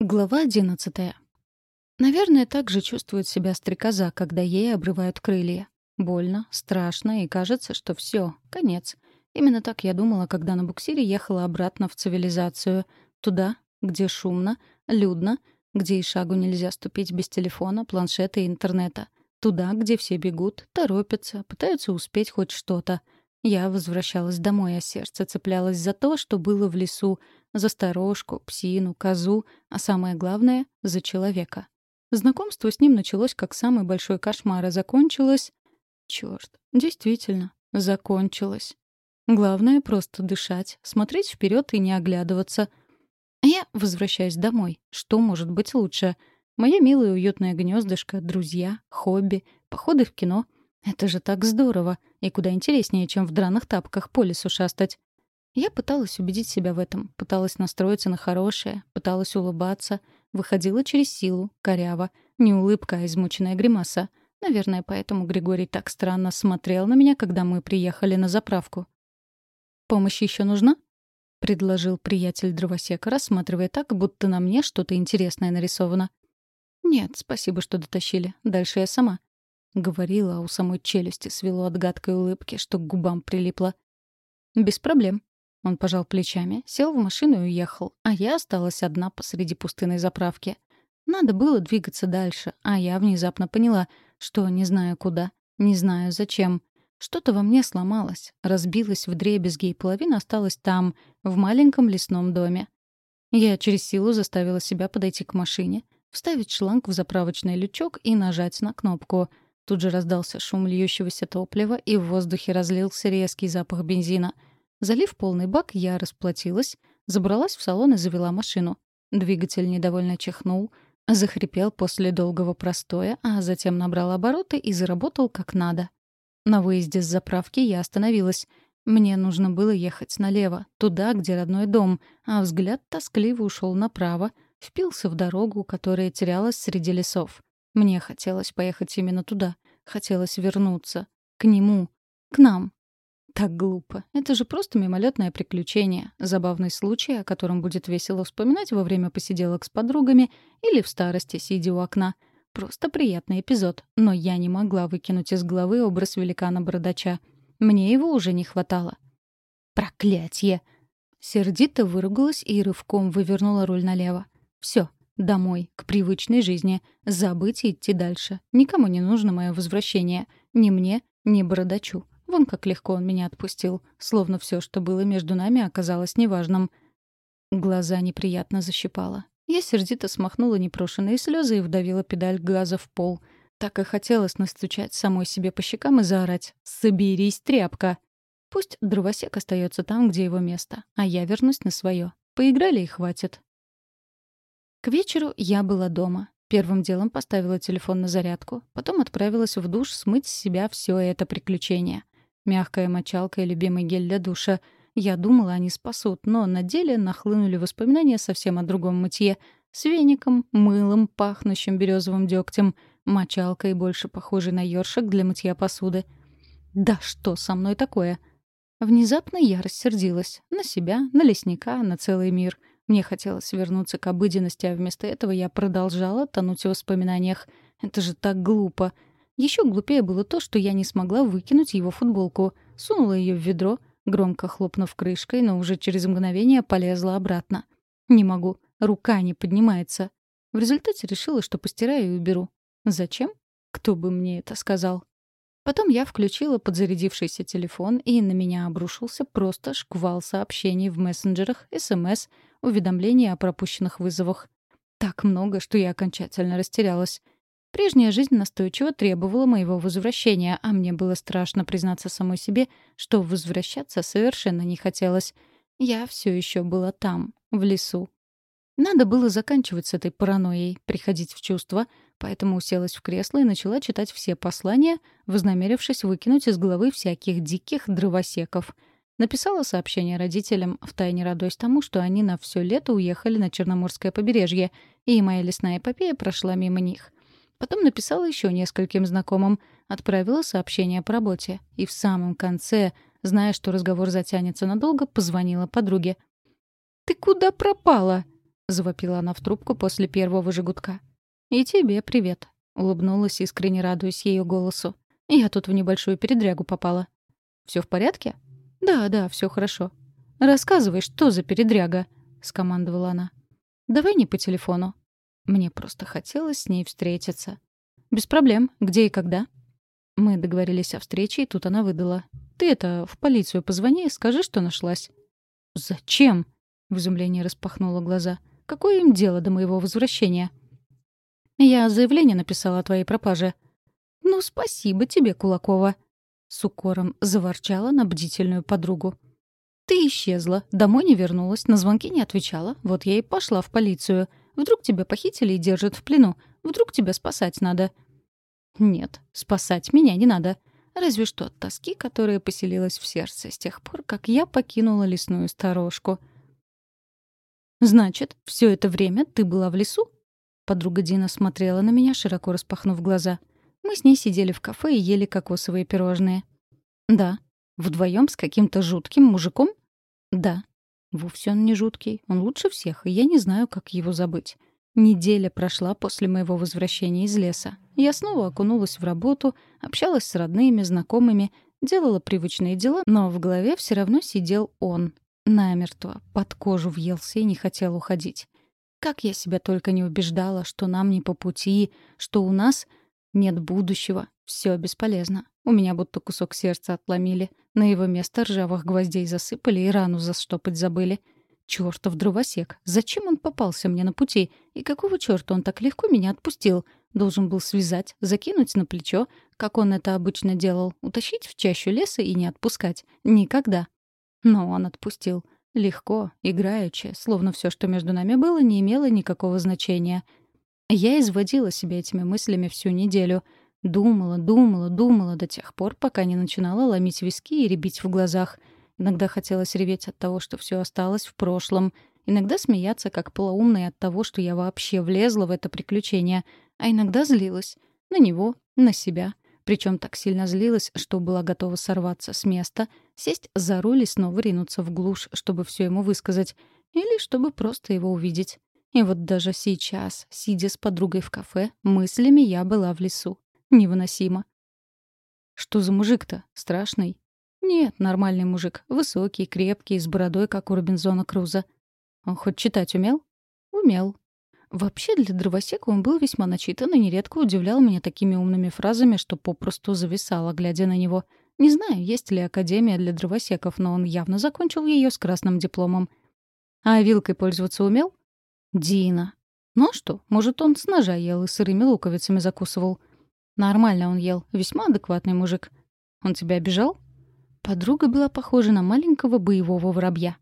Глава одиннадцатая. Наверное, так же чувствует себя стрекоза, когда ей обрывают крылья. Больно, страшно, и кажется, что все, конец. Именно так я думала, когда на буксире ехала обратно в цивилизацию. Туда, где шумно, людно, где и шагу нельзя ступить без телефона, планшета и интернета. Туда, где все бегут, торопятся, пытаются успеть хоть что-то. Я возвращалась домой, а сердце цеплялось за то, что было в лесу, за сторожку, псину, козу, а самое главное — за человека. Знакомство с ним началось как самый большой кошмар, а закончилось... Чёрт, действительно, закончилось. Главное — просто дышать, смотреть вперед и не оглядываться. Я возвращаюсь домой. Что может быть лучше? Моя милая уютная гнездышко, друзья, хобби, походы в кино. Это же так здорово и куда интереснее, чем в драных тапках по лесу шастать. Я пыталась убедить себя в этом, пыталась настроиться на хорошее, пыталась улыбаться, выходила через силу, коряво, не улыбка, а измученная гримаса. Наверное, поэтому Григорий так странно смотрел на меня, когда мы приехали на заправку. «Помощь еще нужна?» — предложил приятель дровосека, рассматривая так, будто на мне что-то интересное нарисовано. «Нет, спасибо, что дотащили. Дальше я сама», — говорила, а у самой челюсти свело от гадкой улыбки, что к губам прилипло. «Без проблем», он пожал плечами, сел в машину и уехал, а я осталась одна посреди пустынной заправки. Надо было двигаться дальше, а я внезапно поняла, что не знаю куда, не знаю зачем. Что-то во мне сломалось, разбилось в дребезги, и половина осталась там, в маленьком лесном доме. Я через силу заставила себя подойти к машине, вставить шланг в заправочный лючок и нажать на кнопку. Тут же раздался шум льющегося топлива, и в воздухе разлился резкий запах бензина — Залив полный бак, я расплатилась, забралась в салон и завела машину. Двигатель недовольно чихнул, захрипел после долгого простоя, а затем набрал обороты и заработал как надо. На выезде с заправки я остановилась. Мне нужно было ехать налево, туда, где родной дом, а взгляд тоскливо ушел направо, впился в дорогу, которая терялась среди лесов. Мне хотелось поехать именно туда. Хотелось вернуться. К нему. К нам. Так глупо. Это же просто мимолетное приключение, забавный случай, о котором будет весело вспоминать во время посиделок с подругами или в старости, сидя у окна. Просто приятный эпизод, но я не могла выкинуть из головы образ великана-бородача. Мне его уже не хватало. «Проклятье!» Сердито выругалась и рывком вывернула руль налево. Все, домой, к привычной жизни. Забыть и идти дальше. Никому не нужно мое возвращение. Ни мне, ни бородачу. Вон как легко он меня отпустил, словно все, что было между нами, оказалось неважным. Глаза неприятно защипало. Я сердито смахнула непрошенные слезы и вдавила педаль газа в пол. Так и хотелось настучать самой себе по щекам и заорать «Соберись, тряпка!». Пусть дровосек остается там, где его место, а я вернусь на свое. Поиграли и хватит. К вечеру я была дома. Первым делом поставила телефон на зарядку, потом отправилась в душ смыть с себя все это приключение. Мягкая мочалка и любимый гель для душа. Я думала, они спасут, но на деле нахлынули воспоминания совсем о другом мытье. С веником, мылом, пахнущим березовым дегтем, мочалкой, больше похожей на ёршик для мытья посуды. «Да что со мной такое?» Внезапно я рассердилась. На себя, на лесника, на целый мир. Мне хотелось вернуться к обыденности, а вместо этого я продолжала тонуть в воспоминаниях. Это же так глупо. Еще глупее было то, что я не смогла выкинуть его футболку. Сунула ее в ведро, громко хлопнув крышкой, но уже через мгновение полезла обратно. Не могу. Рука не поднимается. В результате решила, что постираю и уберу. Зачем? Кто бы мне это сказал? Потом я включила подзарядившийся телефон, и на меня обрушился просто шквал сообщений в мессенджерах, СМС, уведомлений о пропущенных вызовах. Так много, что я окончательно растерялась. Прежняя жизнь настойчиво требовала моего возвращения, а мне было страшно признаться самой себе, что возвращаться совершенно не хотелось. Я все еще была там, в лесу. Надо было заканчивать с этой паранойей, приходить в чувство, поэтому уселась в кресло и начала читать все послания, вознамерившись выкинуть из головы всяких диких дровосеков. Написала сообщение родителям, втайне радуясь тому, что они на все лето уехали на Черноморское побережье, и моя лесная эпопея прошла мимо них. Потом написала еще нескольким знакомым, отправила сообщение по работе. И в самом конце, зная, что разговор затянется надолго, позвонила подруге. «Ты куда пропала?» — завопила она в трубку после первого жигутка. «И тебе привет», — улыбнулась, искренне радуясь ее голосу. «Я тут в небольшую передрягу попала». Все в порядке?» «Да, да, все хорошо». «Рассказывай, что за передряга?» — скомандовала она. «Давай не по телефону». Мне просто хотелось с ней встретиться. «Без проблем. Где и когда?» Мы договорились о встрече, и тут она выдала. «Ты это, в полицию позвони, скажи, что нашлась». «Зачем?» — в изумлении распахнула глаза. «Какое им дело до моего возвращения?» «Я заявление написала о твоей пропаже». «Ну, спасибо тебе, Кулакова», — с укором заворчала на бдительную подругу. «Ты исчезла, домой не вернулась, на звонки не отвечала. Вот я и пошла в полицию. Вдруг тебя похитили и держат в плену. Вдруг тебя спасать надо». «Нет, спасать меня не надо. Разве что от тоски, которая поселилась в сердце с тех пор, как я покинула лесную сторожку». «Значит, все это время ты была в лесу?» Подруга Дина смотрела на меня, широко распахнув глаза. Мы с ней сидели в кафе и ели кокосовые пирожные. «Да. Вдвоем с каким-то жутким мужиком?» «Да. Вовсе он не жуткий. Он лучше всех, и я не знаю, как его забыть. Неделя прошла после моего возвращения из леса. Я снова окунулась в работу, общалась с родными, знакомыми, делала привычные дела, но в голове все равно сидел он. Намертво, под кожу въелся и не хотел уходить. Как я себя только не убеждала, что нам не по пути, что у нас нет будущего. Все бесполезно. У меня будто кусок сердца отломили. На его место ржавых гвоздей засыпали и рану заштопать забыли. Чёртов дровосек. Зачем он попался мне на пути? И какого чёрта он так легко меня отпустил? Должен был связать, закинуть на плечо, как он это обычно делал, утащить в чащу леса и не отпускать. Никогда. Но он отпустил. Легко, играючи, словно все, что между нами было, не имело никакого значения. Я изводила себя этими мыслями всю неделю. Думала, думала, думала до тех пор, пока не начинала ломить виски и рябить в глазах — Иногда хотелось реветь от того, что все осталось в прошлом. Иногда смеяться, как полоумная от того, что я вообще влезла в это приключение. А иногда злилась. На него, на себя. Причем так сильно злилась, что была готова сорваться с места, сесть за руль и снова ринуться в глушь, чтобы все ему высказать. Или чтобы просто его увидеть. И вот даже сейчас, сидя с подругой в кафе, мыслями я была в лесу. Невыносимо. Что за мужик-то? Страшный. Нет, нормальный мужик. Высокий, крепкий, с бородой, как у Робинзона Круза. Он хоть читать умел? Умел. Вообще, для дровосека он был весьма начитан и нередко удивлял меня такими умными фразами, что попросту зависала, глядя на него. Не знаю, есть ли академия для дровосеков, но он явно закончил ее с красным дипломом. А вилкой пользоваться умел? Дина. Ну а что, может, он с ножа ел и сырыми луковицами закусывал. Нормально он ел, весьма адекватный мужик. Он тебя обижал? Подруга была похожа на маленького боевого воробья.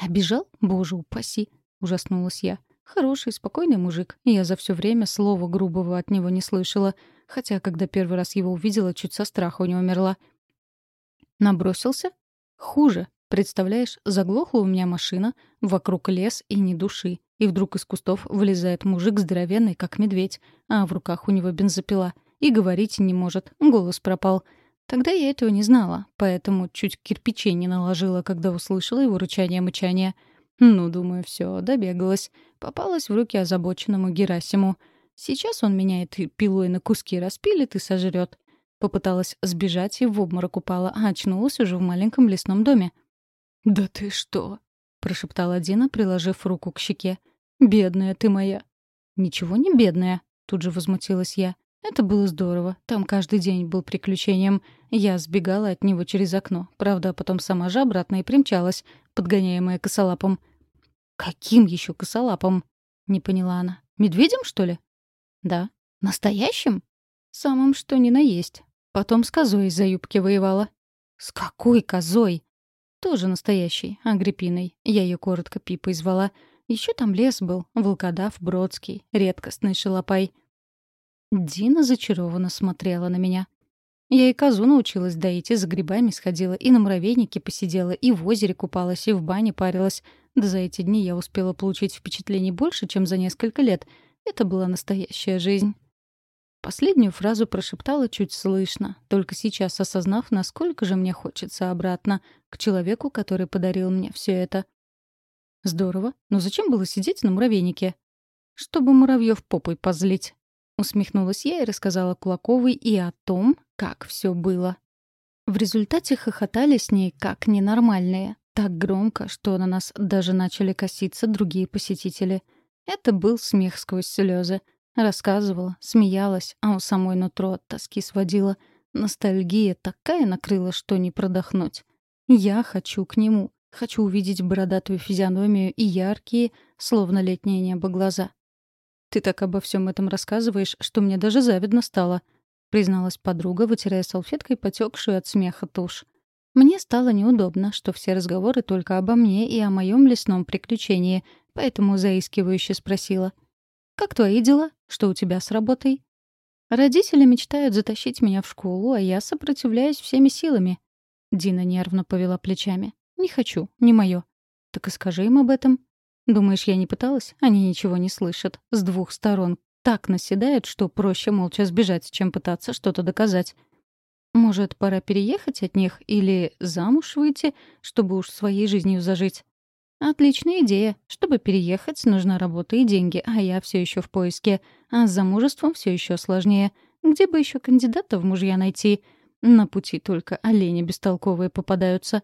«Обижал? Боже упаси!» — ужаснулась я. Хороший, спокойный мужик. Я за все время слова грубого от него не слышала, хотя, когда первый раз его увидела, чуть со страху не умерла. Набросился? Хуже. Представляешь, заглохла у меня машина, вокруг лес и ни души. И вдруг из кустов вылезает мужик здоровенный, как медведь, а в руках у него бензопила. И говорить не может, голос пропал — Тогда я этого не знала, поэтому чуть кирпичей не наложила, когда услышала его рычание-мычание. Ну, думаю, все, добегалась. Попалась в руки озабоченному Герасиму. Сейчас он меня этой пилой на куски распилит и сожрет. Попыталась сбежать и в обморок упала, а очнулась уже в маленьком лесном доме. «Да ты что?» — прошептала Дина, приложив руку к щеке. «Бедная ты моя». «Ничего не бедная», — тут же возмутилась я. Это было здорово. Там каждый день был приключением. Я сбегала от него через окно. Правда, потом сама же обратно и примчалась, подгоняемая косолапом. «Каким еще косолапом?» — не поняла она. «Медведем, что ли?» «Да». «Настоящим?» «Самым что ни на есть. Потом с козой из-за юбки воевала». «С какой козой?» «Тоже настоящий, Агриппиной. Я ее коротко Пипой звала. Еще там лес был, волкодав Бродский, редкостный шалопай». Дина зачарованно смотрела на меня. Я и козу научилась доить, и за грибами сходила, и на муравейнике посидела, и в озере купалась, и в бане парилась. Да за эти дни я успела получить впечатлений больше, чем за несколько лет. Это была настоящая жизнь. Последнюю фразу прошептала чуть слышно, только сейчас осознав, насколько же мне хочется обратно, к человеку, который подарил мне все это. Здорово. Но зачем было сидеть на муравейнике? Чтобы муравьев попой позлить. Усмехнулась я и рассказала Кулаковой и о том, как все было. В результате хохотали с ней как ненормальные. Так громко, что на нас даже начали коситься другие посетители. Это был смех сквозь слезы. Рассказывала, смеялась, а у самой нутро от тоски сводила. Ностальгия такая накрыла, что не продохнуть. Я хочу к нему. Хочу увидеть бородатую физиономию и яркие, словно летнее небо, глаза. «Ты так обо всем этом рассказываешь, что мне даже завидно стало», — призналась подруга, вытирая салфеткой потекшую от смеха тушь. Мне стало неудобно, что все разговоры только обо мне и о моем лесном приключении, поэтому заискивающе спросила. «Как твои дела? Что у тебя с работой?» «Родители мечтают затащить меня в школу, а я сопротивляюсь всеми силами». Дина нервно повела плечами. «Не хочу, не мое». «Так и скажи им об этом». Думаешь, я не пыталась? Они ничего не слышат. С двух сторон. Так наседают, что проще молча сбежать, чем пытаться что-то доказать. Может, пора переехать от них или замуж выйти, чтобы уж своей жизнью зажить? Отличная идея. Чтобы переехать, нужна работа и деньги, а я все еще в поиске. А с замужеством все еще сложнее. Где бы еще кандидата в мужья найти? На пути только олени бестолковые попадаются.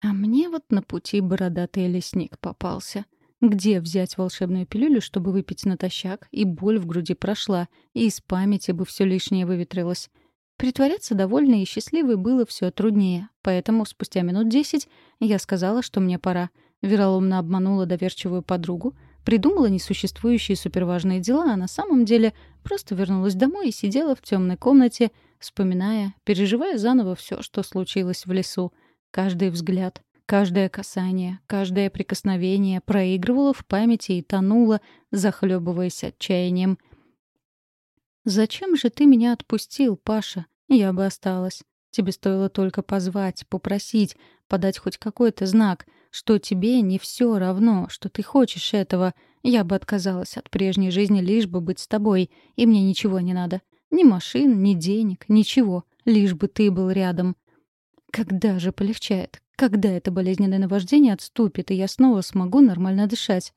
А мне вот на пути бородатый лесник попался. Где взять волшебную пилюлю, чтобы выпить натощак, и боль в груди прошла, и из памяти бы все лишнее выветрилось? Притворяться довольной и счастливой было все труднее, поэтому спустя минут десять я сказала, что мне пора. Вероломно обманула доверчивую подругу, придумала несуществующие суперважные дела, а на самом деле просто вернулась домой и сидела в темной комнате, вспоминая, переживая заново все, что случилось в лесу — Каждый взгляд, каждое касание, каждое прикосновение проигрывало в памяти и тонуло, захлебываясь отчаянием. «Зачем же ты меня отпустил, Паша? Я бы осталась. Тебе стоило только позвать, попросить, подать хоть какой-то знак, что тебе не все равно, что ты хочешь этого. Я бы отказалась от прежней жизни, лишь бы быть с тобой, и мне ничего не надо. Ни машин, ни денег, ничего, лишь бы ты был рядом. Когда же полегчает? Когда это болезненное наваждение отступит, и я снова смогу нормально дышать?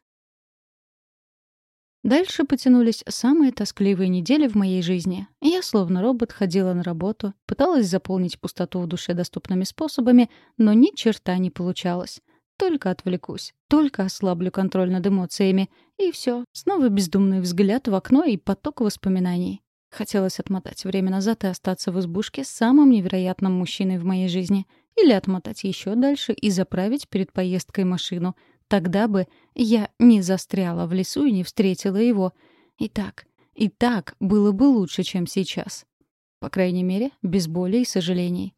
Дальше потянулись самые тоскливые недели в моей жизни. Я словно робот ходила на работу, пыталась заполнить пустоту в душе доступными способами, но ни черта не получалось. Только отвлекусь, только ослаблю контроль над эмоциями, и все. Снова бездумный взгляд в окно и поток воспоминаний. Хотелось отмотать время назад и остаться в избушке с самым невероятным мужчиной в моей жизни. Или отмотать еще дальше и заправить перед поездкой машину. Тогда бы я не застряла в лесу и не встретила его. И так, и так было бы лучше, чем сейчас. По крайней мере, без боли и сожалений.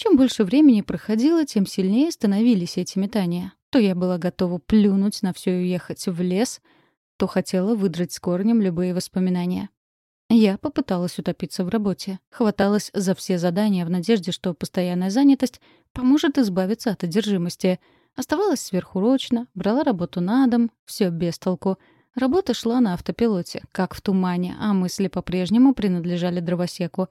Чем больше времени проходило, тем сильнее становились эти метания. То я была готова плюнуть на все и уехать в лес, то хотела выдрать с корнем любые воспоминания. Я попыталась утопиться в работе, хваталась за все задания в надежде, что постоянная занятость поможет избавиться от одержимости. Оставалась сверхурочно, брала работу на дом, все без толку. Работа шла на автопилоте, как в тумане, а мысли по-прежнему принадлежали дровосеку.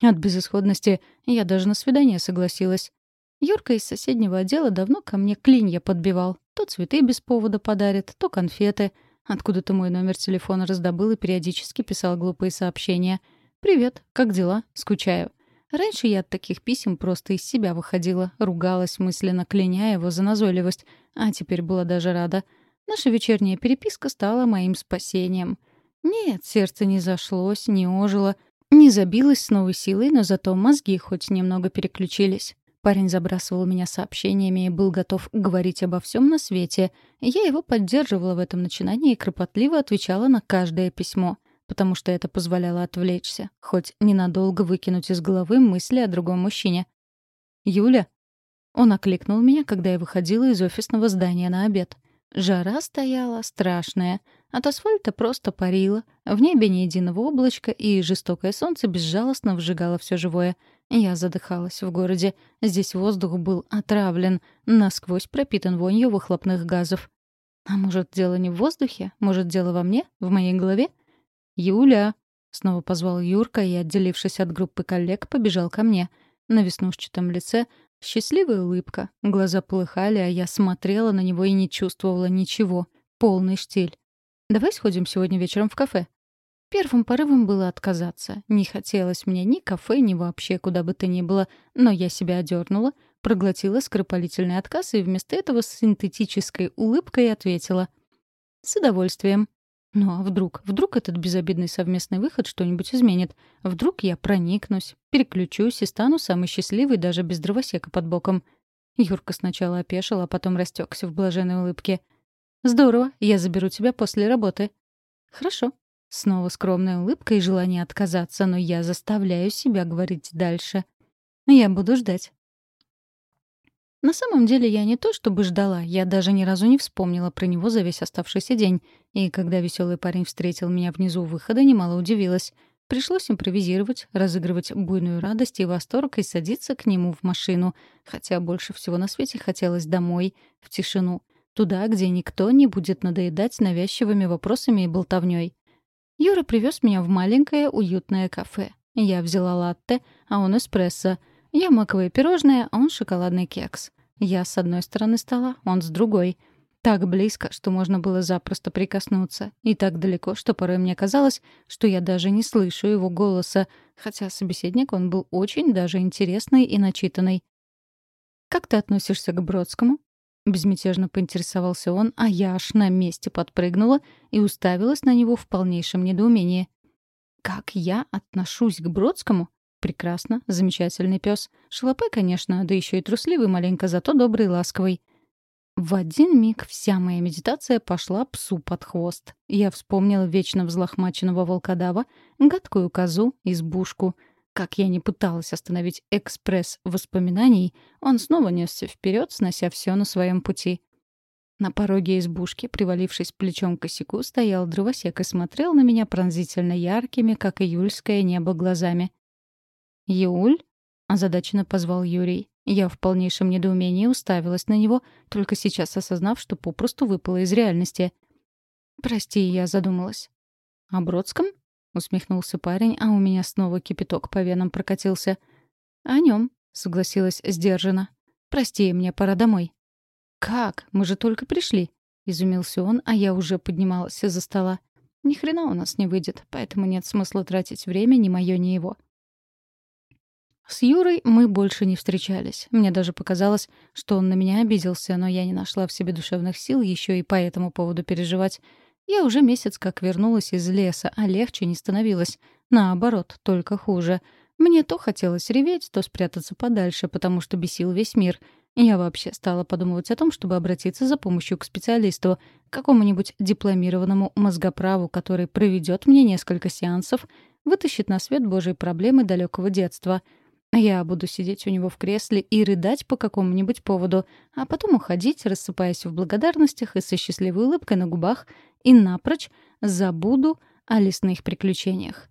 От безысходности я даже на свидание согласилась. Юрка из соседнего отдела давно ко мне клинья подбивал. То цветы без повода подарит, то конфеты — Откуда-то мой номер телефона раздобыл и периодически писал глупые сообщения. «Привет, как дела? Скучаю». Раньше я от таких писем просто из себя выходила, ругалась, мысленно кляня его за назойливость, а теперь была даже рада. Наша вечерняя переписка стала моим спасением. Нет, сердце не зашлось, не ожило, не забилось с новой силой, но зато мозги хоть немного переключились. Парень забрасывал меня сообщениями и был готов говорить обо всем на свете. Я его поддерживала в этом начинании и кропотливо отвечала на каждое письмо, потому что это позволяло отвлечься, хоть ненадолго выкинуть из головы мысли о другом мужчине. «Юля?» Он окликнул меня, когда я выходила из офисного здания на обед. Жара стояла страшная. От асфальта просто парило. В небе ни единого облачка, и жестокое солнце безжалостно вжигало все живое — я задыхалась в городе. Здесь воздух был отравлен, насквозь пропитан вонью выхлопных газов. А может, дело не в воздухе? Может, дело во мне? В моей голове? «Юля!» — снова позвал Юрка и, отделившись от группы коллег, побежал ко мне. На веснушчатом лице Счастливая улыбка. Глаза полыхали, а я смотрела на него и не чувствовала ничего. Полный штиль. «Давай сходим сегодня вечером в кафе». Первым порывом было отказаться. Не хотелось мне ни кафе, ни вообще куда бы то ни было. Но я себя одернула, проглотила скоропалительный отказ и вместо этого с синтетической улыбкой ответила. «С удовольствием». Ну а вдруг? Вдруг этот безобидный совместный выход что-нибудь изменит? Вдруг я проникнусь, переключусь и стану самой счастливой даже без дровосека под боком? Юрка сначала опешил, а потом растекся в блаженной улыбке. «Здорово, я заберу тебя после работы». «Хорошо». Снова скромная улыбка и желание отказаться, но я заставляю себя говорить дальше. «Я буду ждать». На самом деле я не то чтобы ждала, я даже ни разу не вспомнила про него за весь оставшийся день. И когда веселый парень встретил меня внизу выхода, немало удивилась. Пришлось импровизировать, разыгрывать буйную радость и восторг и садиться к нему в машину. Хотя больше всего на свете хотелось домой, в тишину. Туда, где никто не будет надоедать навязчивыми вопросами и болтовней. Юра привез меня в маленькое уютное кафе. Я взяла латте, а он эспрессо — я маковое пирожное, а он шоколадный кекс. Я с одной стороны стола, он с другой. Так близко, что можно было запросто прикоснуться. И так далеко, что порой мне казалось, что я даже не слышу его голоса, хотя собеседник он был очень даже интересный и начитанный. «Как ты относишься к Бродскому?» Безмятежно поинтересовался он, а я аж на месте подпрыгнула и уставилась на него в полнейшем недоумении. «Как я отношусь к Бродскому?» Прекрасно, замечательный пес. Шалопай, конечно, да еще и трусливый маленько, зато добрый и ласковый. В один миг вся моя медитация пошла псу под хвост. Я вспомнила вечно взлохмаченного волкодава, гадкую козу, избушку. Как я не пыталась остановить экспресс воспоминаний, он снова несся вперед, снося все на своем пути. На пороге избушки, привалившись плечом к косяку, стоял дровосек и смотрел на меня пронзительно яркими, как июльское небо, глазами. «Юль?» — озадаченно позвал Юрий. Я в полнейшем недоумении уставилась на него, только сейчас осознав, что попросту выпала из реальности. «Прости, я задумалась». «О Бродском?» — усмехнулся парень, а у меня снова кипяток по венам прокатился. «О нем», — согласилась сдержанно. «Прости, мне пора домой». «Как? Мы же только пришли», — изумился он, а я уже поднималась из-за стола. «Ни хрена у нас не выйдет, поэтому нет смысла тратить время ни мое, ни его». С Юрой мы больше не встречались. Мне даже показалось, что он на меня обиделся, но я не нашла в себе душевных сил еще и по этому поводу переживать. Я уже месяц как вернулась из леса, а легче не становилось. Наоборот, только хуже. Мне то хотелось реветь, то спрятаться подальше, потому что бесил весь мир. Я вообще стала подумывать о том, чтобы обратиться за помощью к специалисту, какому-нибудь дипломированному мозгоправу, который проведет мне несколько сеансов, вытащит на свет Божьи проблемы далекого детства — я буду сидеть у него в кресле и рыдать по какому-нибудь поводу, а потом уходить, рассыпаясь в благодарностях и со счастливой улыбкой на губах, и напрочь забуду о лесных приключениях.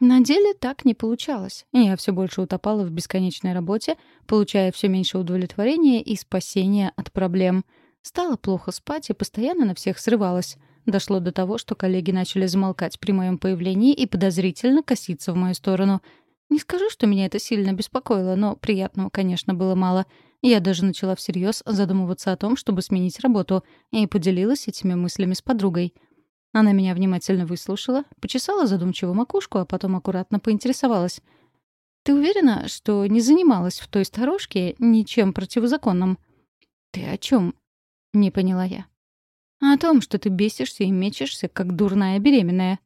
На деле так не получалось. Я все больше утопала в бесконечной работе, получая все меньше удовлетворения и спасения от проблем. Стало плохо спать и постоянно на всех срывалась. Дошло до того, что коллеги начали замолкать при моем появлении и подозрительно коситься в мою сторону — не скажу, что меня это сильно беспокоило, но приятного, конечно, было мало. Я даже начала всерьез задумываться о том, чтобы сменить работу, и поделилась этими мыслями с подругой. Она меня внимательно выслушала, почесала задумчиво макушку, а потом аккуратно поинтересовалась. «Ты уверена, что не занималась в той сторожке ничем противозаконным?» «Ты о чем? не поняла я. «О том, что ты бесишься и мечешься, как дурная беременная»,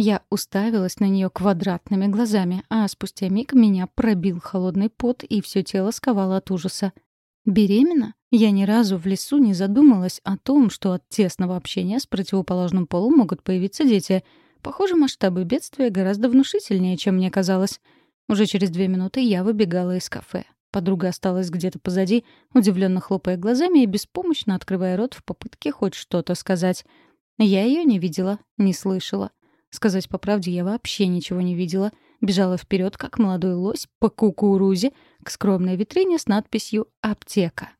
я уставилась на нее квадратными глазами, а спустя миг меня пробил холодный пот и все тело сковало от ужаса. Беременна? Я ни разу в лесу не задумалась о том, что от тесного общения с противоположным полом могут появиться дети. Похоже, масштабы бедствия гораздо внушительнее, чем мне казалось. Уже через две минуты я выбегала из кафе. Подруга осталась где-то позади, удивленно хлопая глазами и беспомощно открывая рот в попытке хоть что-то сказать. Я ее не видела, не слышала. Сказать по правде, я вообще ничего не видела. Бежала вперед, как молодой лось, по кукурузе, к скромной витрине с надписью «Аптека».